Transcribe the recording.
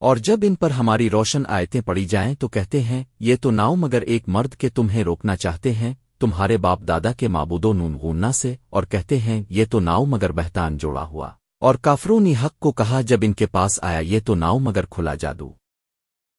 اور جب ان پر ہماری روشن آیتیں پڑی جائیں تو کہتے ہیں، یہ تو ناؤ مگر ایک مرد کے تمہیں روکنا چاہتے ہیں، تمہارے باپ دادا کے معبودوں نون غوننا سے، اور کہتے ہیں، یہ تو ناؤ مگر بہتان جوڑا ہوا۔ اور کافروں نے حق کو کہا جب ان کے پاس آیا، یہ تو ناؤ مگر کھلا جادو۔